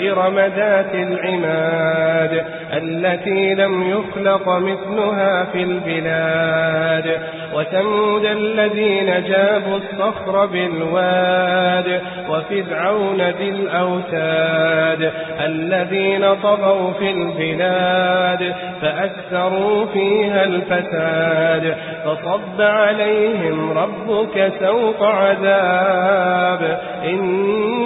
إرم ذات العماد التي لم يخلق مثلها في البلاد. وثمود الذين جابوا الصخر بالواد وفرعون ذي الأوتاد الذين طغوا في البلاد فأكثروا فيها الفساد. فصب عليهم ربك سوط عذاب إن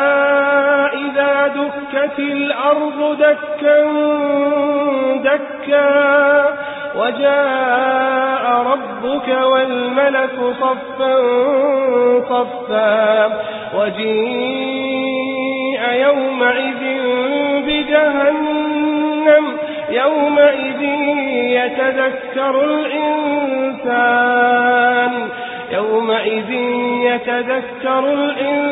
إذا دكت الأرض دكا دكا. وجاء ربك والملك صفا صفا. وجيء يومئذ بجهنم يومئذ يتذكر الإنسان. يومئذ يتذكر الإنسان.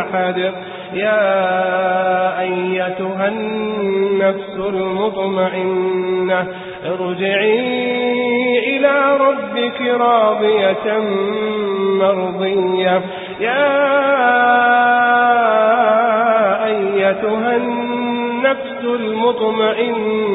أحد. يا أيتها النفس المطمئنة ارجعي إلى ربك راضية مرضية. يا أيتها النفس المطمئنة